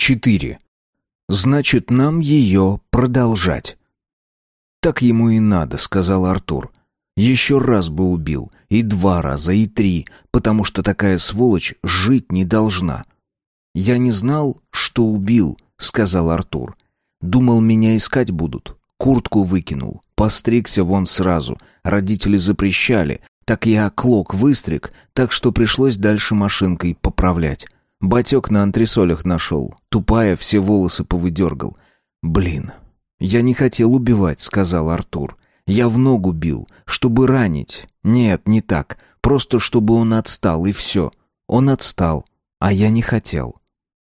4. Значит, нам ее продолжать. Так ему и надо, сказал Артур. Еще раз бы убил, и два раза, и три, потому что такая сволочь жить не должна. Я не знал, что убил, сказал Артур. Думал, меня искать будут. Куртку выкинул, постригся вон сразу. Родители запрещали, так я клок выстриг, так что пришлось дальше машинкой поправлять. Батек на антресолях нашел. Тупая все волосы повыдергал. Блин, я не хотел убивать, сказал Артур. Я в ногу бил, чтобы ранить. Нет, не так. Просто чтобы он отстал, и все. Он отстал, а я не хотел.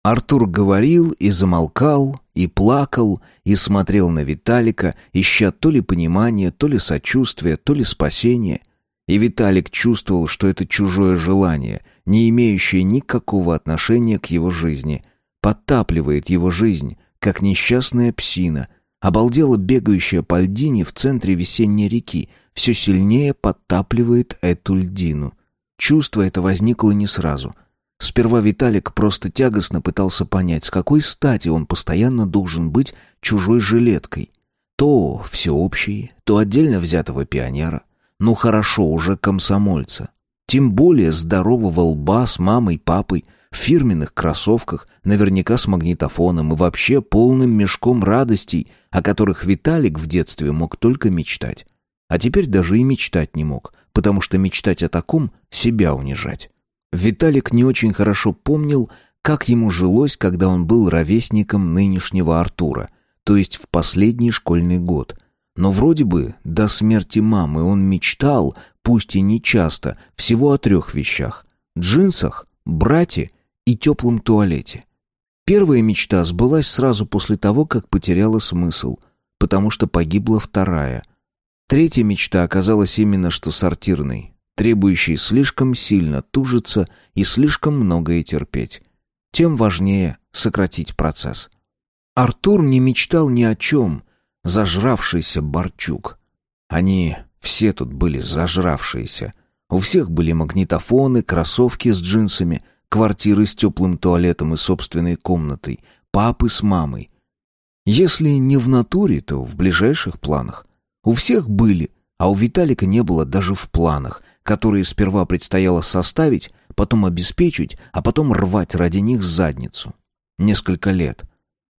Артур говорил и замолкал, и плакал, и смотрел на Виталика, ища то ли понимания, то ли сочувствия, то ли спасения — и Виталик чувствовал, что это чужое желание, не имеющее никакого отношения к его жизни, подтапливает его жизнь, как несчастная псина, обалдела бегающая по льдине в центре весенней реки, все сильнее подтапливает эту льдину. Чувство это возникло не сразу. Сперва Виталик просто тягостно пытался понять, с какой стати он постоянно должен быть чужой жилеткой. То всеобщей, то отдельно взятого пионера — ну хорошо, уже комсомольца. Тем более здорового лба с мамой, папой, в фирменных кроссовках, наверняка с магнитофоном и вообще полным мешком радостей, о которых Виталик в детстве мог только мечтать. А теперь даже и мечтать не мог, потому что мечтать о таком — себя унижать. Виталик не очень хорошо помнил, как ему жилось, когда он был ровесником нынешнего Артура, то есть в последний школьный год, но вроде бы до смерти мамы он мечтал, пусть и не часто, всего о трех вещах. Джинсах, брате и теплом туалете. Первая мечта сбылась сразу после того, как потеряла смысл, потому что погибла вторая. Третья мечта оказалась именно что сортирной, требующей слишком сильно тужиться и слишком многое терпеть. Тем важнее сократить процесс. Артур не мечтал ни о чем — зажравшийся Борчук. Они все тут были зажравшиеся. У всех были магнитофоны, кроссовки с джинсами, квартиры с теплым туалетом и собственной комнатой, папы с мамой. Если не в натуре, то в ближайших планах. У всех были, а у Виталика не было даже в планах, которые сперва предстояло составить, потом обеспечить, а потом рвать ради них задницу. Несколько лет —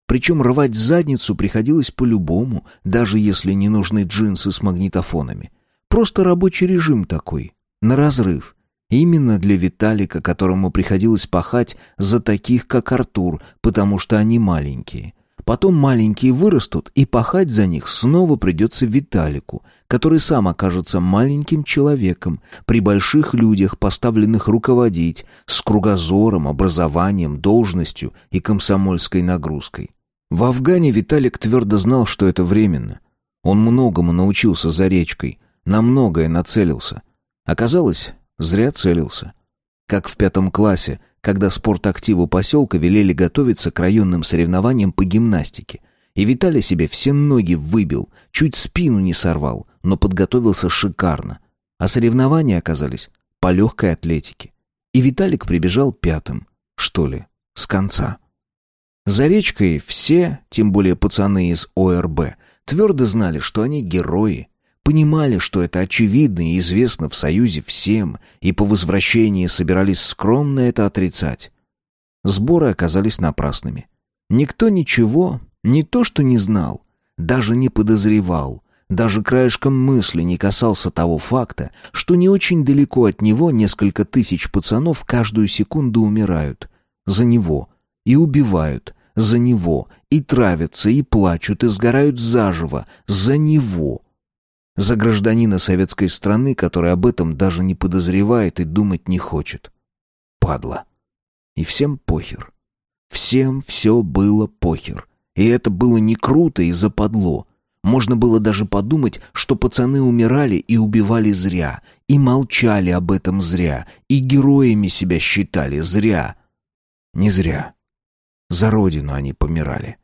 причем рвать задницу приходилось по-любому, даже если не нужны джинсы с магнитофонами. Просто рабочий режим такой, на разрыв. Именно для Виталика, которому приходилось пахать за таких, как Артур, потому что они маленькие. Потом маленькие вырастут, и пахать за них снова придется Виталику, который сам окажется маленьким человеком, при больших людях, поставленных руководить, с кругозором, образованием, должностью и комсомольской нагрузкой. В Афгане Виталик твердо знал, что это временно. Он многому научился за речкой, на многое нацелился. Оказалось, зря целился. Как в пятом классе, когда спортактиву поселка велели готовиться к районным соревнованиям по гимнастике. И Виталий себе все ноги выбил, чуть спину не сорвал, но подготовился шикарно. А соревнования оказались по легкой атлетике. И Виталик прибежал пятым, что ли, с конца. За речкой все, тем более пацаны из ОРБ, твердо знали, что они герои, понимали, что это очевидно и известно в Союзе всем, и по возвращении собирались скромно это отрицать. Сборы оказались напрасными. Никто ничего, не то что не знал, даже не подозревал, даже краешком мысли не касался того факта, что не очень далеко от него несколько тысяч пацанов каждую секунду умирают. За него. И убивают за него, и травятся, и плачут, и сгорают заживо, за него. За гражданина советской страны, который об этом даже не подозревает и думать не хочет. Падла. И всем похер. Всем все было похер. И это было не круто и западло. Можно было даже подумать, что пацаны умирали и убивали зря, и молчали об этом зря, и героями себя считали зря. Не зря. За родину они помирали.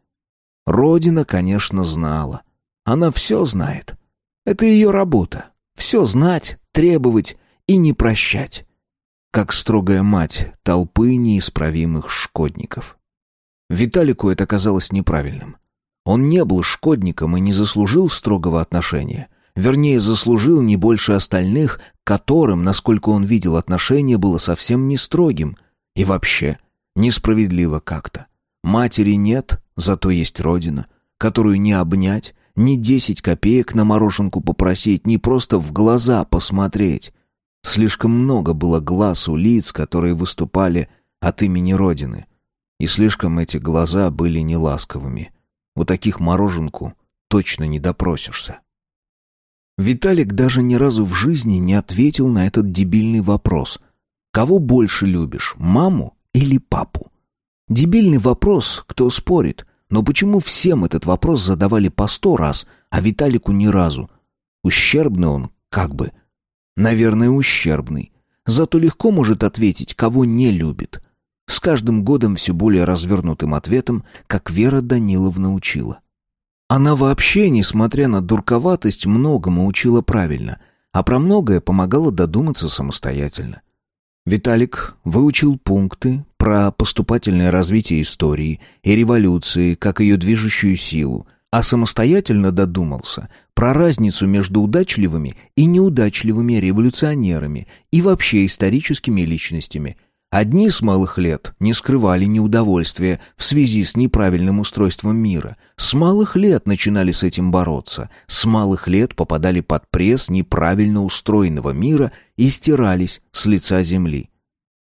Родина, конечно, знала. Она все знает. Это ее работа. Все знать, требовать и не прощать. Как строгая мать толпы неисправимых шкодников. Виталику это казалось неправильным. Он не был шкодником и не заслужил строгого отношения. Вернее, заслужил не больше остальных, которым, насколько он видел отношение, было совсем не строгим. И вообще, несправедливо как-то. Матери нет, зато есть родина, которую не обнять, ни десять копеек на мороженку попросить, ни просто в глаза посмотреть. Слишком много было глаз у лиц, которые выступали от имени Родины. И слишком эти глаза были неласковыми. У таких мороженку точно не допросишься. Виталик даже ни разу в жизни не ответил на этот дебильный вопрос. Кого больше любишь, маму или папу? Дебильный вопрос, кто спорит. Но почему всем этот вопрос задавали по сто раз, а Виталику ни разу? Ущербный он, как бы. Наверное, ущербный. Зато легко может ответить, кого не любит. С каждым годом все более развернутым ответом, как Вера Даниловна учила. Она вообще, несмотря на дурковатость, многому учила правильно, а про многое помогала додуматься самостоятельно. Виталик выучил пункты про поступательное развитие истории и революции как ее движущую силу, а самостоятельно додумался про разницу между удачливыми и неудачливыми революционерами и вообще историческими личностями – Одни с малых лет не скрывали неудовольствия в связи с неправильным устройством мира. С малых лет начинали с этим бороться. С малых лет попадали под пресс неправильно устроенного мира и стирались с лица земли.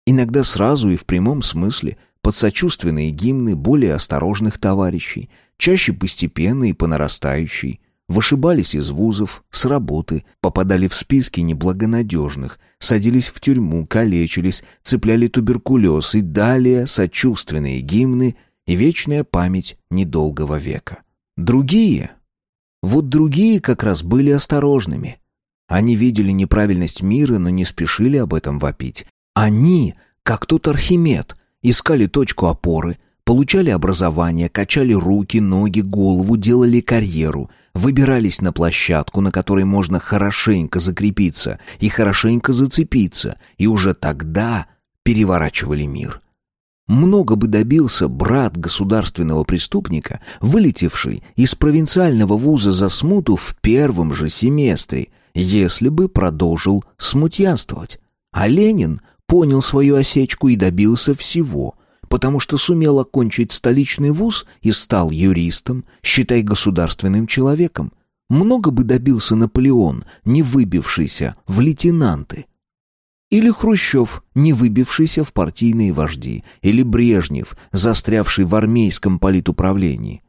Иногда сразу и в прямом смысле под сочувственные гимны более осторожных товарищей, чаще постепенно и по нарастающей, Вышибались из вузов, с работы, попадали в списки неблагонадежных, садились в тюрьму, калечились, цепляли туберкулез и далее сочувственные гимны и вечная память недолгого века. Другие, вот другие как раз были осторожными. Они видели неправильность мира, но не спешили об этом вопить. Они, как тот Архимед, искали точку опоры, получали образование, качали руки, ноги, голову, делали карьеру — выбирались на площадку, на которой можно хорошенько закрепиться и хорошенько зацепиться, и уже тогда переворачивали мир. Много бы добился брат государственного преступника, вылетевший из провинциального вуза за смуту в первом же семестре, если бы продолжил смутьянствовать. А Ленин понял свою осечку и добился всего — потому что сумел окончить столичный вуз и стал юристом, считай государственным человеком. Много бы добился Наполеон, не выбившийся в лейтенанты. Или Хрущев, не выбившийся в партийные вожди, или Брежнев, застрявший в армейском политуправлении.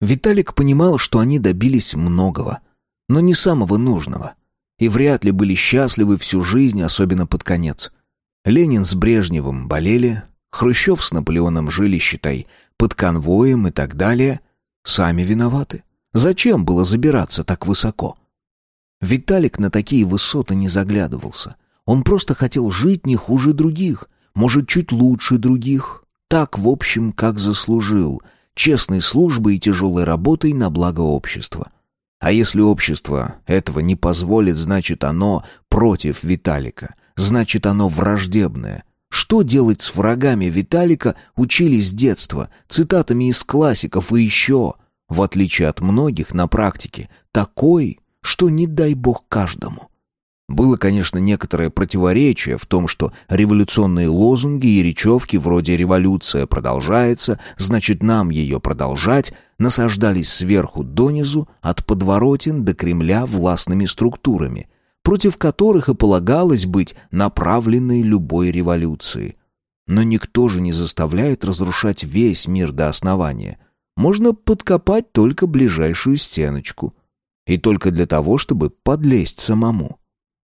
Виталик понимал, что они добились многого, но не самого нужного. И вряд ли были счастливы всю жизнь, особенно под конец. Ленин с Брежневым болели, Хрущев с Наполеоном жили, считай, под конвоем и так далее. Сами виноваты. Зачем было забираться так высоко? Виталик на такие высоты не заглядывался. Он просто хотел жить не хуже других, может, чуть лучше других. Так, в общем, как заслужил. Честной службой и тяжелой работой на благо общества. А если общество этого не позволит, значит, оно против Виталика. Значит, оно враждебное. Что делать с врагами Виталика учились с детства, цитатами из классиков и еще, в отличие от многих на практике, такой, что не дай бог каждому. Было, конечно, некоторое противоречие в том, что революционные лозунги и речевки вроде «революция продолжается», значит нам ее продолжать, насаждались сверху донизу, от подворотен до Кремля властными структурами – против которых и полагалось быть направленной любой революции. Но никто же не заставляет разрушать весь мир до основания. Можно подкопать только ближайшую стеночку. И только для того, чтобы подлезть самому.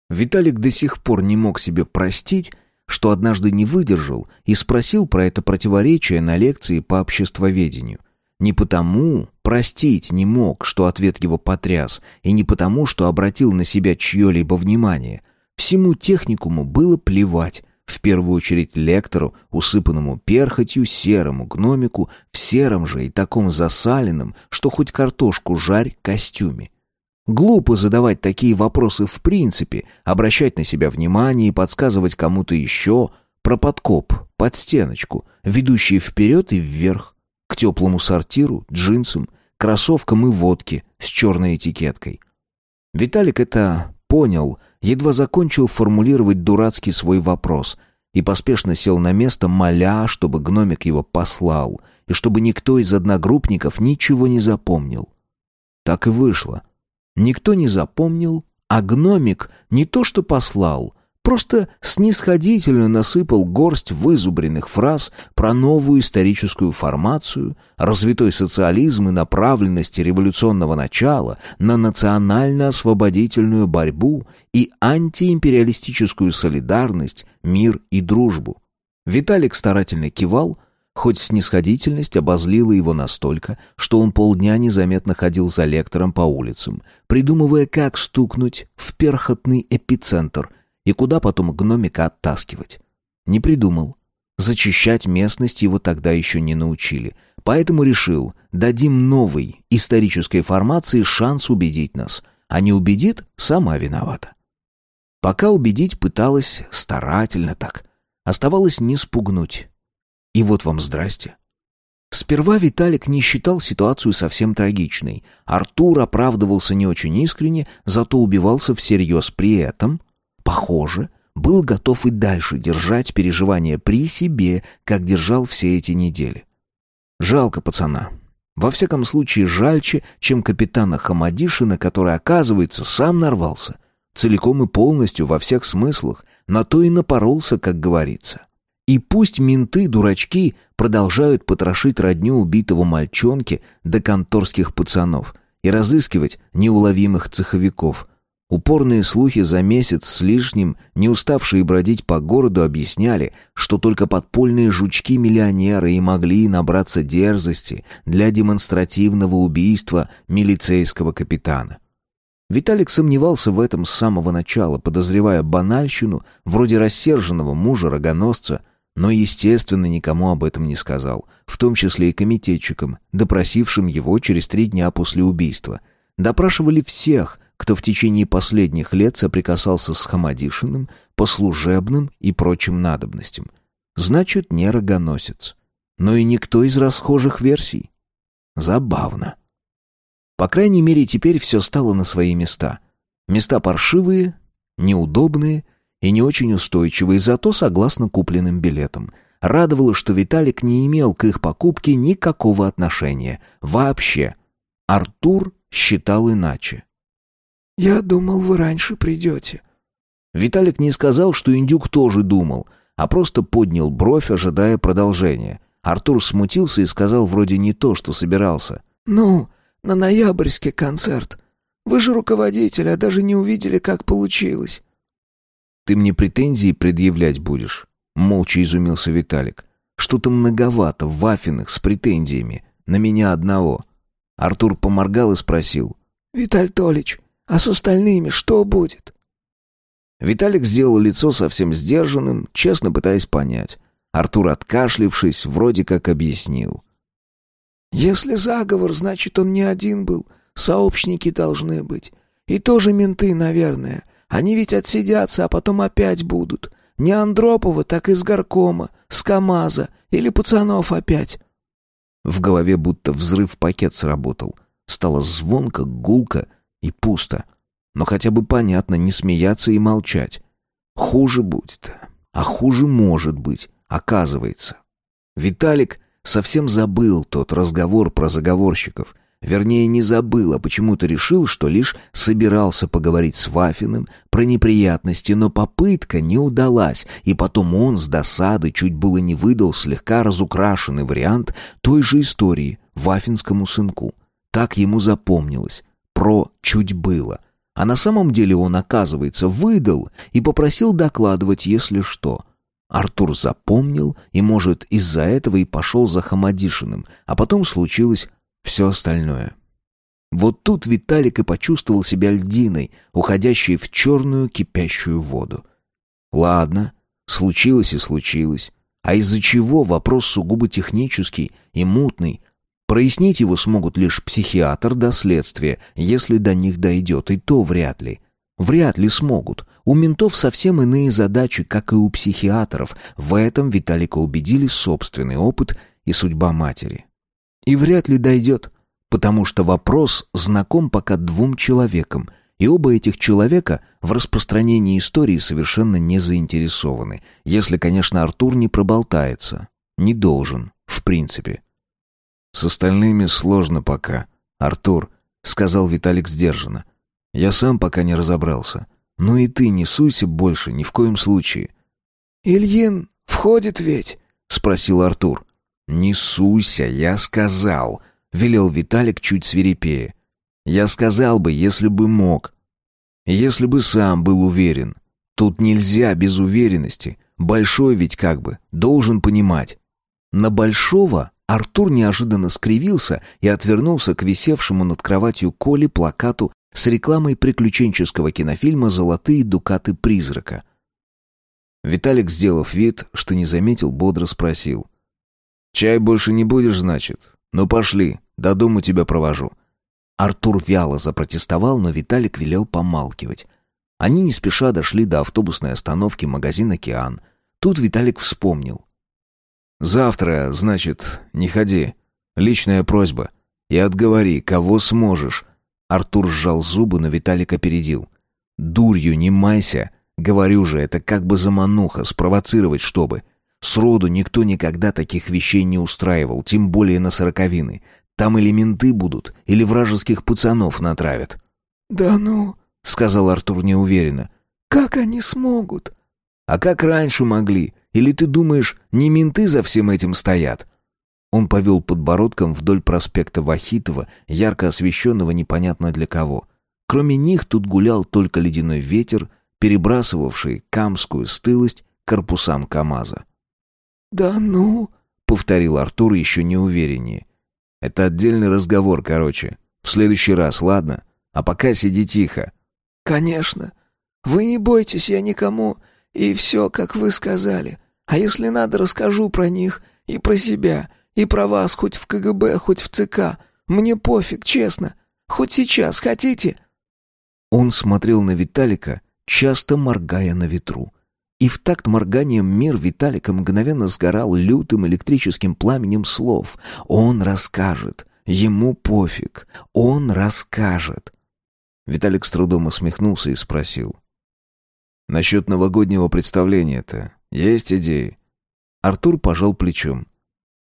Виталик до сих пор не мог себе простить, что однажды не выдержал и спросил про это противоречие на лекции по обществоведению – не потому простить не мог, что ответ его потряс, и не потому, что обратил на себя чье-либо внимание. Всему техникуму было плевать, в первую очередь лектору, усыпанному перхотью, серому гномику, в сером же и таком засаленном, что хоть картошку жарь, костюме. Глупо задавать такие вопросы в принципе, обращать на себя внимание и подсказывать кому-то еще про подкоп, под стеночку, ведущий вперед и вверх. Теплому сортиру, джинсам, кроссовкам и водке с черной этикеткой. Виталик это понял, едва закончил формулировать дурацкий свой вопрос и поспешно сел на место, моля, чтобы гномик его послал, и чтобы никто из одногруппников ничего не запомнил. Так и вышло. Никто не запомнил, а гномик не то что послал, просто снисходительно насыпал горсть вызубренных фраз про новую историческую формацию, развитой социализм и направленность революционного начала на национально-освободительную борьбу и антиимпериалистическую солидарность, мир и дружбу. Виталик старательно кивал, Хоть снисходительность обозлила его настолько, что он полдня незаметно ходил за лектором по улицам, придумывая, как стукнуть в перхотный эпицентр и куда потом гномика оттаскивать. Не придумал. Зачищать местность его тогда еще не научили, поэтому решил, дадим новой исторической формации шанс убедить нас, а не убедит, сама виновата. Пока убедить пыталась старательно так. Оставалось не спугнуть. И вот вам здрасте. Сперва Виталик не считал ситуацию совсем трагичной. Артур оправдывался не очень искренне, зато убивался всерьез при этом. Похоже, был готов и дальше держать переживания при себе, как держал все эти недели. Жалко пацана. Во всяком случае, жальче, чем капитана Хамадишина, который, оказывается, сам нарвался. Целиком и полностью, во всех смыслах, на то и напоролся, как говорится. И пусть менты, дурачки, продолжают потрошить родню убитого мальчонки до конторских пацанов и разыскивать неуловимых цеховиков. Упорные слухи за месяц с лишним, не уставшие бродить по городу, объясняли, что только подпольные жучки-миллионеры и могли набраться дерзости для демонстративного убийства милицейского капитана. Виталик сомневался в этом с самого начала, подозревая банальщину, вроде рассерженного мужа-рогоносца, но, естественно, никому об этом не сказал, в том числе и комитетчикам, допросившим его через три дня после убийства. Допрашивали всех, кто в течение последних лет соприкасался с Хамадишиным по служебным и прочим надобностям. Значит, не рогоносец. Но и никто из расхожих версий. Забавно. По крайней мере, теперь все стало на свои места. Места паршивые, неудобные и не очень устойчивые, зато согласно купленным билетам. Радовало, что Виталик не имел к их покупке никакого отношения. Вообще. Артур считал иначе. «Я думал, вы раньше придете». Виталик не сказал, что индюк тоже думал, а просто поднял бровь, ожидая продолжения. Артур смутился и сказал вроде не то, что собирался. «Ну, на ноябрьский концерт. Вы же руководитель, а даже не увидели, как получилось. Ты мне претензии предъявлять будешь?» Молча изумился Виталик. «Что-то многовато вафенных с претензиями. На меня одного». Артур поморгал и спросил. «Виталь Толич, а с остальными что будет?» Виталик сделал лицо совсем сдержанным, честно пытаясь понять. Артур, откашлившись, вроде как объяснил. «Если заговор, значит, он не один был. Сообщники должны быть. И тоже менты, наверное. Они ведь отсидятся, а потом опять будут. Не Андропова, так из горкома, с КамАЗа или пацанов опять. В голове будто взрыв-пакет сработал. Стало звонко, гулко и пусто. Но хотя бы понятно, не смеяться и молчать. Хуже будет. А хуже может быть, оказывается. Виталик совсем забыл тот разговор про заговорщиков — Вернее, не забыл, а почему-то решил, что лишь собирался поговорить с Вафиным про неприятности, но попытка не удалась, и потом он с досады чуть было не выдал слегка разукрашенный вариант той же истории Вафинскому сынку. Так ему запомнилось. Про «чуть было». А на самом деле он, оказывается, выдал и попросил докладывать, если что. Артур запомнил и, может, из-за этого и пошел за Хамадишиным, а потом случилось все остальное. Вот тут Виталик и почувствовал себя льдиной, уходящей в черную кипящую воду. Ладно, случилось и случилось. А из-за чего вопрос сугубо технический и мутный. Прояснить его смогут лишь психиатр до следствия, если до них дойдет, и то вряд ли. Вряд ли смогут. У ментов совсем иные задачи, как и у психиатров. В этом Виталика убедили собственный опыт и судьба матери. И вряд ли дойдет, потому что вопрос знаком пока двум человекам, и оба этих человека в распространении истории совершенно не заинтересованы, если, конечно, Артур не проболтается. Не должен, в принципе. «С остальными сложно пока, Артур», — сказал Виталик сдержанно. «Я сам пока не разобрался. Ну и ты не суйся больше, ни в коем случае». «Ильин входит ведь?» — спросил Артур. «Не суйся, я сказал», — велел Виталик чуть свирепее. «Я сказал бы, если бы мог. Если бы сам был уверен. Тут нельзя без уверенности. Большой ведь как бы, должен понимать». На Большого Артур неожиданно скривился и отвернулся к висевшему над кроватью Коли плакату с рекламой приключенческого кинофильма «Золотые дукаты призрака». Виталик, сделав вид, что не заметил, бодро спросил. «Чай больше не будешь, значит? Ну пошли, до дома тебя провожу». Артур вяло запротестовал, но Виталик велел помалкивать. Они не спеша дошли до автобусной остановки магазин «Океан». Тут Виталик вспомнил. «Завтра, значит, не ходи. Личная просьба. И отговори, кого сможешь». Артур сжал зубы, но Виталик опередил. «Дурью не майся. Говорю же, это как бы замануха, спровоцировать чтобы. Сроду никто никогда таких вещей не устраивал, тем более на сороковины. Там или менты будут, или вражеских пацанов натравят». «Да ну», — сказал Артур неуверенно. «Как они смогут?» «А как раньше могли? Или ты думаешь, не менты за всем этим стоят?» Он повел подбородком вдоль проспекта Вахитова, ярко освещенного непонятно для кого. Кроме них тут гулял только ледяной ветер, перебрасывавший камскую стылость корпусам КамАЗа. «Да ну», — повторил Артур еще неувереннее. «Это отдельный разговор, короче. В следующий раз, ладно? А пока сиди тихо». «Конечно. Вы не бойтесь, я никому. И все, как вы сказали. А если надо, расскажу про них и про себя, и про вас, хоть в КГБ, хоть в ЦК. Мне пофиг, честно. Хоть сейчас хотите?» Он смотрел на Виталика, часто моргая на ветру. И в такт морганием мир Виталика мгновенно сгорал лютым электрическим пламенем слов. «Он расскажет. Ему пофиг. Он расскажет». Виталик с трудом усмехнулся и спросил. «Насчет новогоднего представления-то есть идеи?» Артур пожал плечом.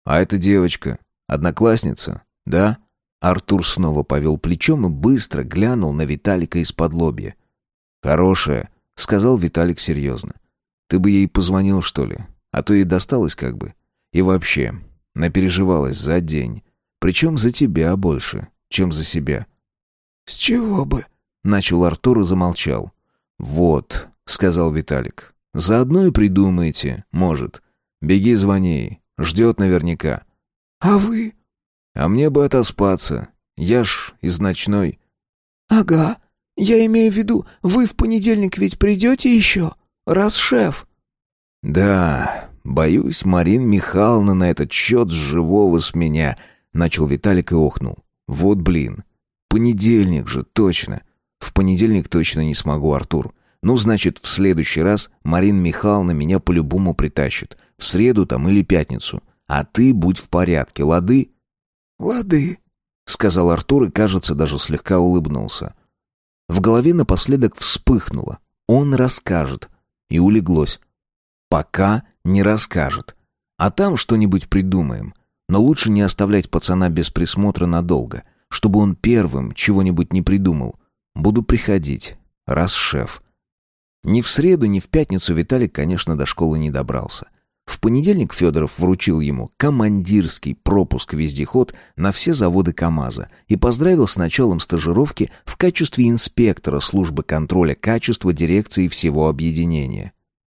«А эта девочка? Одноклассница? Да?» Артур снова повел плечом и быстро глянул на Виталика из-под лобья. «Хорошая», — сказал Виталик серьезно. «Ты бы ей позвонил, что ли? А то ей досталось как бы. И вообще, напереживалась за день. Причем за тебя больше, чем за себя». «С чего бы?» — начал Артур и замолчал. «Вот», — сказал Виталик. «Заодно и придумайте, может. Беги, звони Ждет наверняка». «А вы?» «А мне бы отоспаться. Я ж из ночной». «Ага. Я имею в виду, вы в понедельник ведь придете еще? Раз шеф». «Да, боюсь, Марин Михайловна на этот счет живого с меня», — начал Виталик и охнул. «Вот блин. Понедельник же, точно. В понедельник точно не смогу, Артур. Ну, значит, в следующий раз Марин Михайловна меня по-любому притащит. В среду там или пятницу. А ты будь в порядке, лады?» «Лады», — сказал Артур и, кажется, даже слегка улыбнулся. В голове напоследок вспыхнуло. Он расскажет. И улеглось. Пока не расскажет. А там что-нибудь придумаем. Но лучше не оставлять пацана без присмотра надолго, чтобы он первым чего-нибудь не придумал. Буду приходить, раз шеф. Ни в среду, ни в пятницу Виталик, конечно, до школы не добрался. В понедельник Федоров вручил ему командирский пропуск-вездеход на все заводы КАМАЗа и поздравил с началом стажировки в качестве инспектора службы контроля качества дирекции всего объединения.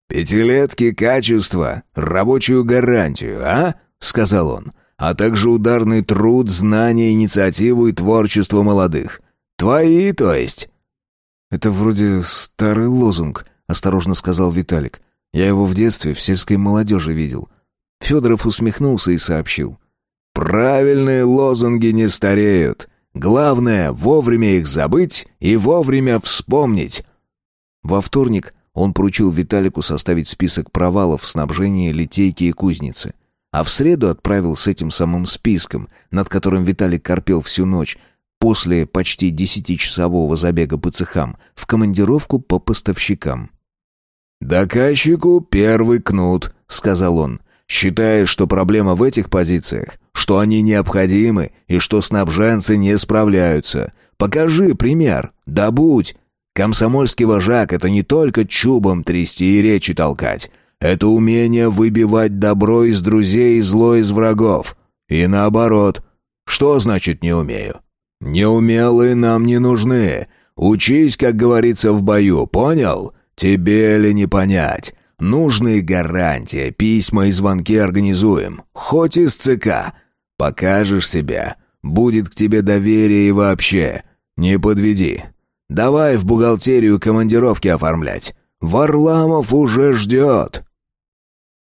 «Пятилетки качества, рабочую гарантию, а?» — сказал он. «А также ударный труд, знания, инициативу и творчество молодых. Твои, то есть?» «Это вроде старый лозунг», — осторожно сказал Виталик. «Я его в детстве в сельской молодежи видел». Федоров усмехнулся и сообщил. «Правильные лозунги не стареют. Главное — вовремя их забыть и вовремя вспомнить». Во вторник он поручил Виталику составить список провалов в снабжении литейки и кузницы. а в среду отправил с этим самым списком, над которым Виталик корпел всю ночь, после почти десятичасового забега по цехам, в командировку по поставщикам. «Доказчику первый кнут», — сказал он. «Считаешь, что проблема в этих позициях? Что они необходимы и что снабженцы не справляются? Покажи пример, добудь. Комсомольский вожак — это не только чубом трясти и речи толкать. Это умение выбивать добро из друзей и зло из врагов. И наоборот. Что значит «не умею»? Неумелые нам не нужны. Учись, как говорится в бою, понял? Тебе ли не понять? Нужные гарантии, письма и звонки организуем. Хоть из ЦК. Покажешь себя. Будет к тебе доверие и вообще. Не подведи. Давай в бухгалтерию командировки оформлять. Варламов уже ждет.